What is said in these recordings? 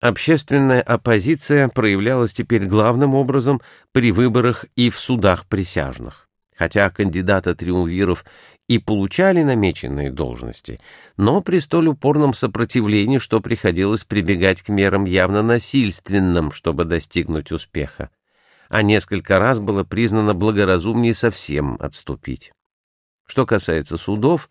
Общественная оппозиция проявлялась теперь главным образом при выборах и в судах присяжных. Хотя кандидаты триумвиров и получали намеченные должности, но при столь упорном сопротивлении, что приходилось прибегать к мерам явно насильственным, чтобы достигнуть успеха. А несколько раз было признано благоразумнее совсем отступить. Что касается судов,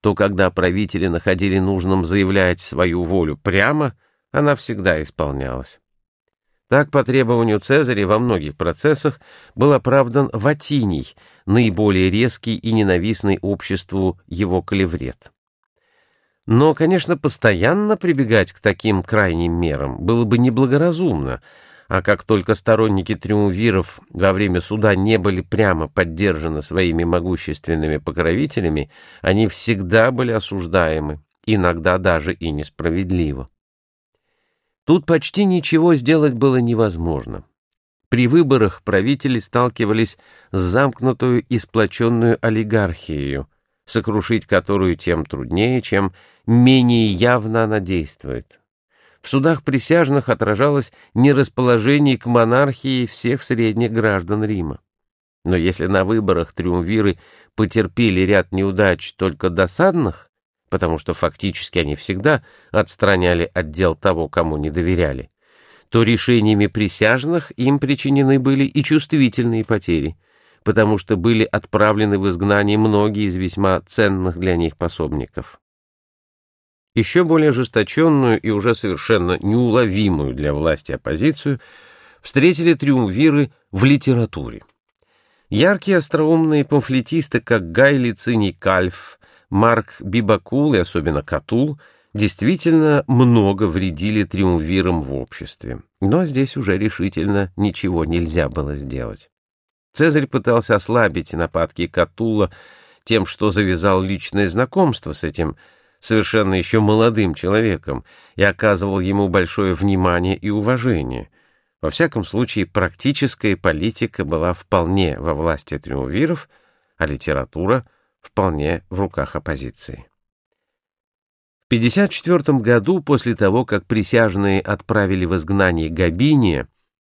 то когда правители находили нужным заявлять свою волю прямо – она всегда исполнялась. Так, по требованию Цезаря во многих процессах был оправдан Ватиний, наиболее резкий и ненавистный обществу его клеврет. Но, конечно, постоянно прибегать к таким крайним мерам было бы неблагоразумно, а как только сторонники триумвиров во время суда не были прямо поддержаны своими могущественными покровителями, они всегда были осуждаемы, иногда даже и несправедливо. Тут почти ничего сделать было невозможно. При выборах правители сталкивались с замкнутую и сплоченную олигархией, сокрушить которую тем труднее, чем менее явно она действует. В судах присяжных отражалось нерасположение к монархии всех средних граждан Рима. Но если на выборах триумвиры потерпели ряд неудач только досадных, потому что фактически они всегда отстраняли отдел того, кому не доверяли, то решениями присяжных им причинены были и чувствительные потери, потому что были отправлены в изгнание многие из весьма ценных для них пособников. Еще более ожесточенную и уже совершенно неуловимую для власти оппозицию встретили триумвиры в литературе. Яркие остроумные памфлетисты, как Гай Лициний Кальф, Марк Бибакул и особенно Катул действительно много вредили триумвирам в обществе. Но здесь уже решительно ничего нельзя было сделать. Цезарь пытался ослабить нападки Катула тем, что завязал личное знакомство с этим совершенно еще молодым человеком и оказывал ему большое внимание и уважение. Во всяком случае, практическая политика была вполне во власти триумвиров, а литература вполне в руках оппозиции. В 54 году, после того, как присяжные отправили в изгнание Габиния,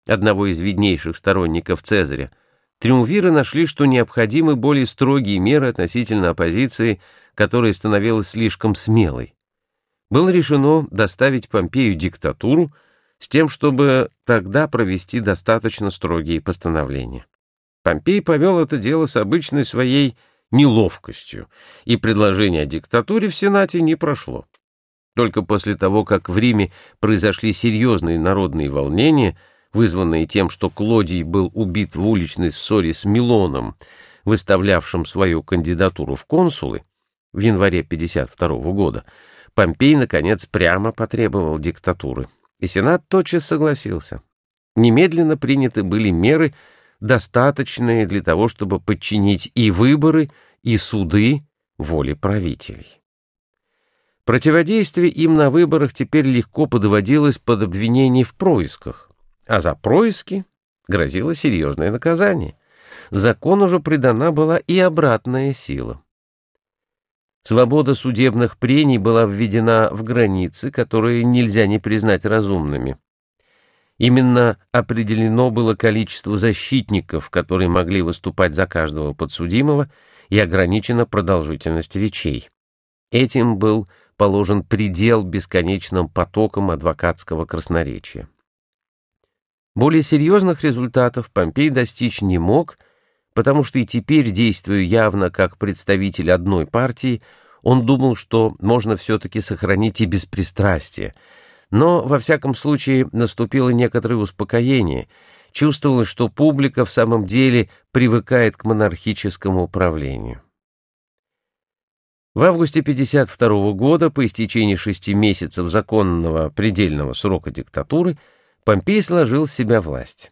одного из виднейших сторонников Цезаря, триумвиры нашли, что необходимы более строгие меры относительно оппозиции, которая становилась слишком смелой. Было решено доставить Помпею диктатуру с тем, чтобы тогда провести достаточно строгие постановления. Помпей повел это дело с обычной своей неловкостью, и предложение о диктатуре в Сенате не прошло. Только после того, как в Риме произошли серьезные народные волнения, вызванные тем, что Клодий был убит в уличной ссоре с Милоном, выставлявшим свою кандидатуру в консулы, в январе 52 года, Помпей, наконец, прямо потребовал диктатуры, и Сенат тотчас согласился. Немедленно приняты были меры, достаточные для того, чтобы подчинить и выборы, и суды воле правителей. Противодействие им на выборах теперь легко подводилось под обвинение в происках, а за происки грозило серьезное наказание. Закону же придана была и обратная сила. Свобода судебных прений была введена в границы, которые нельзя не признать разумными. Именно определено было количество защитников, которые могли выступать за каждого подсудимого, и ограничена продолжительность речей. Этим был положен предел бесконечным потокам адвокатского красноречия. Более серьезных результатов Помпей достичь не мог, потому что и теперь, действуя явно как представитель одной партии, он думал, что можно все-таки сохранить и беспристрастие, но, во всяком случае, наступило некоторое успокоение. Чувствовалось, что публика в самом деле привыкает к монархическому управлению. В августе 52 года, по истечении шести месяцев законного предельного срока диктатуры, Помпей сложил с себя власть.